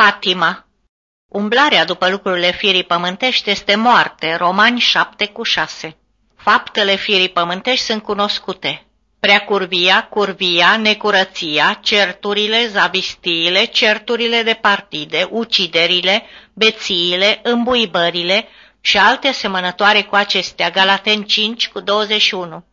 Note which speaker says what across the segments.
Speaker 1: Patima Umblarea după lucrurile firii pământești este moarte, Romani 7 cu 6. Faptele firii pământești sunt cunoscute. Preacurvia, curvia, necurăția, certurile, zavistiile, certurile de partide, uciderile, bețiile, îmbuibările și alte asemănătoare cu acestea, Galaten 5 cu 21.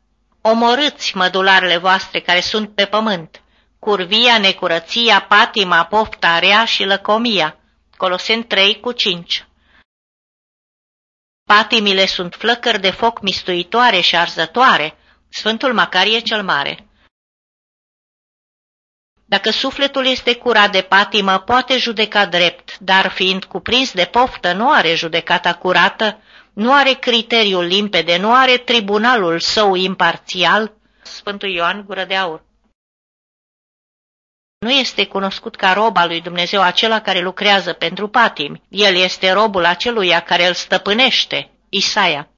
Speaker 1: Omorâți mădularele voastre care sunt pe pământ, curvia, necurăția, patima, pofta rea și lăcomia, Colosen 3 cu 5. Patimile sunt flăcări de foc mistuitoare și arzătoare, Sfântul Macarie cel Mare. Dacă sufletul este curat de patimă, poate judeca drept, dar fiind cuprins de poftă, nu are judecata curată, nu are criteriul limpede, nu are tribunalul său imparțial. Sfântul Ioan Gură de Aur. Nu este cunoscut ca rob al lui Dumnezeu acela care lucrează pentru patimi. El este robul aceluia care îl stăpânește. Isaia.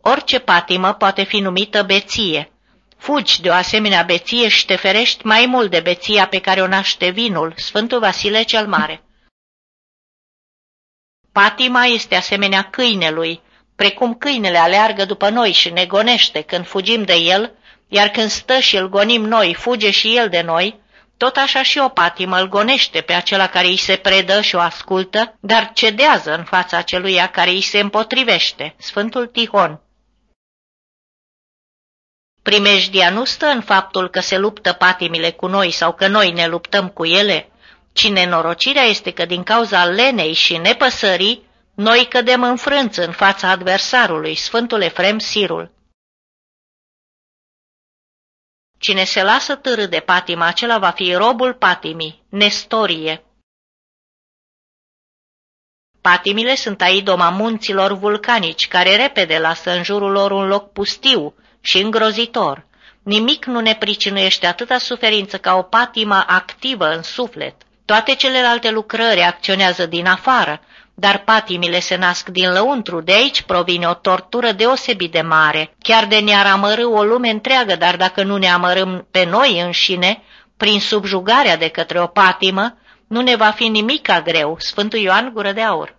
Speaker 1: Orice patimă poate fi numită beție. Fugi de o asemenea beție și te ferești mai mult de beția pe care o naște vinul, Sfântul Vasile cel Mare. Patima este asemenea câinelui, precum câinele aleargă după noi și ne gonește când fugim de el, iar când stă și îl gonim noi, fuge și el de noi, tot așa și o patimă îl gonește pe acela care îi se predă și o ascultă, dar cedează în fața aceluia care îi se împotrivește, Sfântul Tihon. Primejdia nu stă în faptul că se luptă patimile cu noi sau că noi ne luptăm cu ele, ci nenorocirea este că din cauza lenei și nepăsării, noi cădem înfrânți în fața adversarului, Sfântul Efrem Sirul. Cine se lasă târâ de patima, acela va fi robul patimii, nestorie. Patimile sunt aidoma munților vulcanici, care repede lasă în jurul lor un loc pustiu și îngrozitor. Nimic nu ne pricinuiește atâta suferință ca o patimă activă în suflet. Toate celelalte lucrări acționează din afară, dar patimile se nasc din lăuntru, de aici provine o tortură deosebit de mare. Chiar de ne-ar amărâ o lume întreagă, dar dacă nu ne amărâm pe noi înșine, prin subjugarea de către o patimă, nu ne va fi nimica greu. Sfântul Ioan Gură de Aur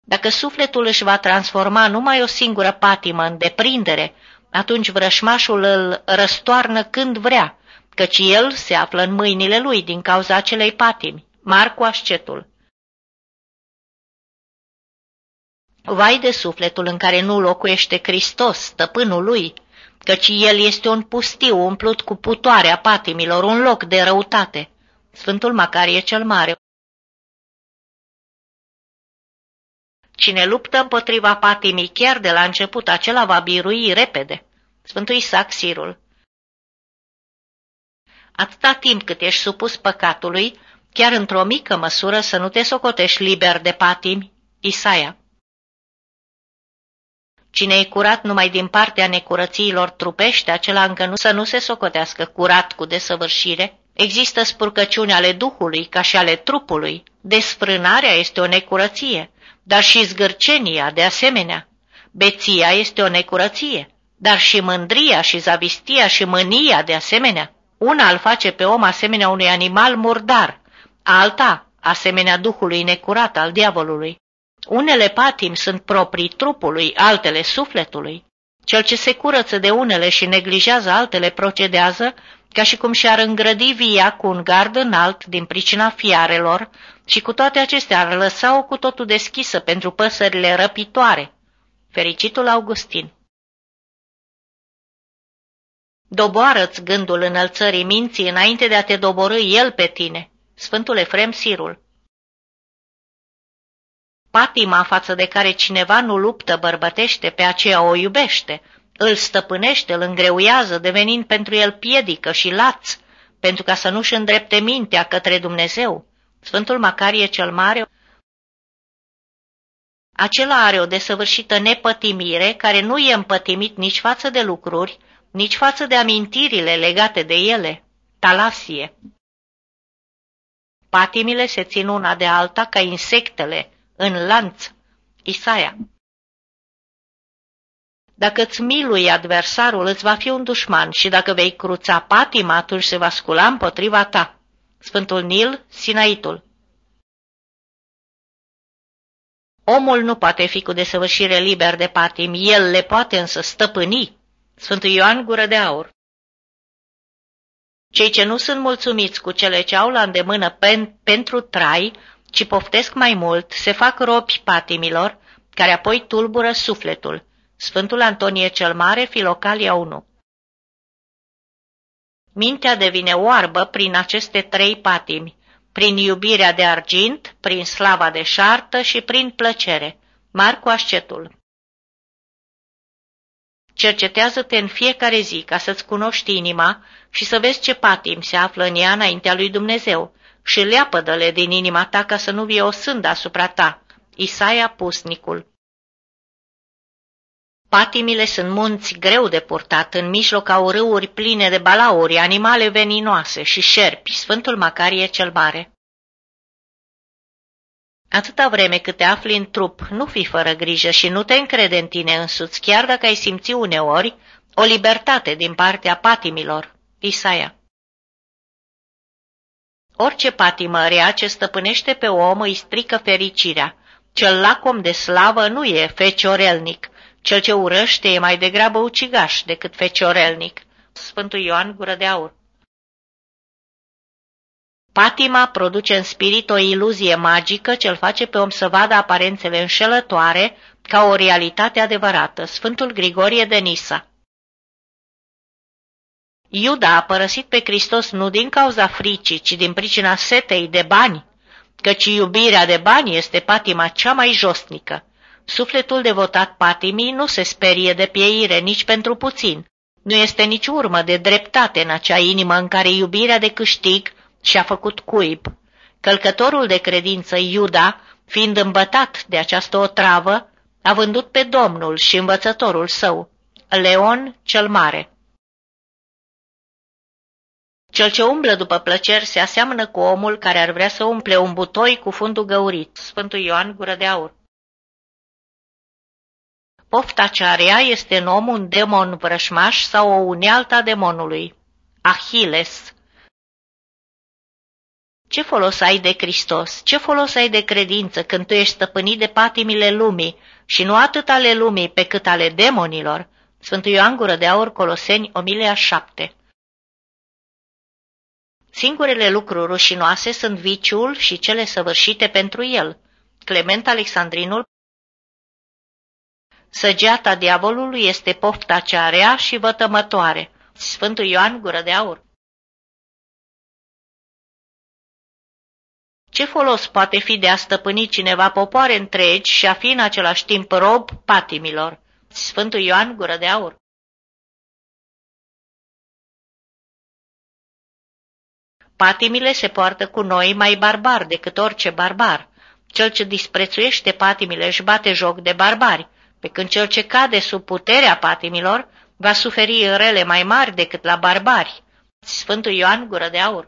Speaker 1: Dacă sufletul își va transforma numai o singură patimă în deprindere, atunci vrășmașul îl răstoarnă când vrea, căci el se află în mâinile lui din cauza acelei patimi. Marcu Ascetul Vai de sufletul în care nu locuiește Hristos, stăpânul lui, căci el este un pustiu umplut cu putoarea patimilor, un loc de răutate. Sfântul Macarie cel Mare Cine luptă împotriva patimii chiar de la început, acela va birui repede. Sfântul Isaac Sirul Atâta timp cât ești supus păcatului, chiar într-o mică măsură să nu te socotești liber de patimi, Isaia. Cine e curat numai din partea necurățiilor trupești, acela încă nu să nu se socotească curat cu desăvârșire. Există spurcăciuni ale Duhului ca și ale trupului. Desfrânarea este o necurăție, dar și zgârcenia de asemenea. Beția este o necurăție, dar și mândria și zavistia și mânia de asemenea. Una îl face pe om asemenea unui animal murdar, alta asemenea duhului necurat al diavolului. Unele patim sunt proprii trupului, altele sufletului. Cel ce se curăță de unele și neglijează altele procedează ca și cum și-ar îngrădi via cu un gard înalt din pricina fiarelor și cu toate acestea ar lăsa-o cu totul deschisă pentru păsările răpitoare. Fericitul Augustin Doboară-ți gândul înălțării minții înainte de a te doborâi el pe tine. Sfântul Efrem Sirul Patima față de care cineva nu luptă bărbătește, pe aceea o iubește, îl stăpânește, îl îngreuiază, devenind pentru el piedică și laț, pentru ca să nu-și îndrepte mintea către Dumnezeu. Sfântul Macarie cel Mare acela are o desăvârșită nepătimire care nu e împătimit nici față de lucruri, nici față de amintirile legate de ele. Talasie Patimile se țin una de alta ca insectele, în lanț. Isaia Dacă îți milui adversarul, îți va fi un dușman și dacă vei cruța patima, atunci se va scula împotriva ta. Sfântul Nil, Sinaitul Omul nu poate fi cu desăvârșire liber de patim, el le poate însă stăpâni. Sfântul Ioan Gură de Aur Cei ce nu sunt mulțumiți cu cele ce au la îndemână pen, pentru trai, ci poftesc mai mult, se fac robi patimilor, care apoi tulbură sufletul. Sfântul Antonie cel Mare, Filocalia 1 Mintea devine oarbă prin aceste trei patimi, prin iubirea de argint, prin slava de șartă și prin plăcere. Marcu Ascetul Cercetează-te în fiecare zi ca să-ți cunoști inima și să vezi ce patim se află în ea înaintea lui Dumnezeu și leapădă-le din inima ta ca să nu vie o sândă asupra ta. Isaia Pusnicul Patimile sunt munți greu de purtat, în mijloc au râuri pline de balauri, animale veninoase și șerpi, Sfântul Macarie cel Mare. Atâta vreme cât te afli în trup, nu fi fără grijă și nu te încrede în tine însuți, chiar dacă ai simți uneori o libertate din partea patimilor. Isaia Orice patimă rea ce stăpânește pe om îi strică fericirea. Cel lacom de slavă nu e feciorelnic, cel ce urăște e mai degrabă ucigaș decât feciorelnic. Sfântul Ioan Gură de Aur Patima produce în spirit o iluzie magică ce îl face pe om să vadă aparențele înșelătoare ca o realitate adevărată. Sfântul Grigorie de Nisa Iuda a părăsit pe Hristos nu din cauza fricii, ci din pricina setei de bani, căci iubirea de bani este patima cea mai josnică. Sufletul devotat patimii nu se sperie de pieire nici pentru puțin. Nu este nici urmă de dreptate în acea inimă în care iubirea de câștig și-a făcut cuib. Călcătorul de credință Iuda, fiind îmbătat de această otravă, a vândut pe Domnul și învățătorul său, Leon cel Mare. Cel ce umblă după plăceri se aseamănă cu omul care ar vrea să umple un butoi cu fundul găurit. Sfântul Ioan Gură de Aur Pofta cea rea este în om un demon vrășmaș sau o unealtă a demonului. Achilles Ce folos ai de Hristos? Ce folos ai de credință când tu ești stăpânit de patimile lumii și nu atât ale lumii pe cât ale demonilor? Sfântul Ioan Gură de Aur, Coloseni, Omilia 7 Singurele lucruri rușinoase sunt viciul și cele săvârșite pentru el. Clement Alexandrinul Săgeata diavolului este pofta cea rea și vătămătoare. Sfântul Ioan Gură de Aur Ce folos poate fi de a stăpâni cineva popoare întregi și a fi în același timp rob patimilor? Sfântul Ioan Gură de Aur Patimile se poartă cu noi mai barbar decât orice barbar. Cel ce disprețuiește patimile își bate joc de barbari, pe când cel ce cade sub puterea patimilor va suferi rele mai mari decât la barbari. Sfântul Ioan Gură de Aur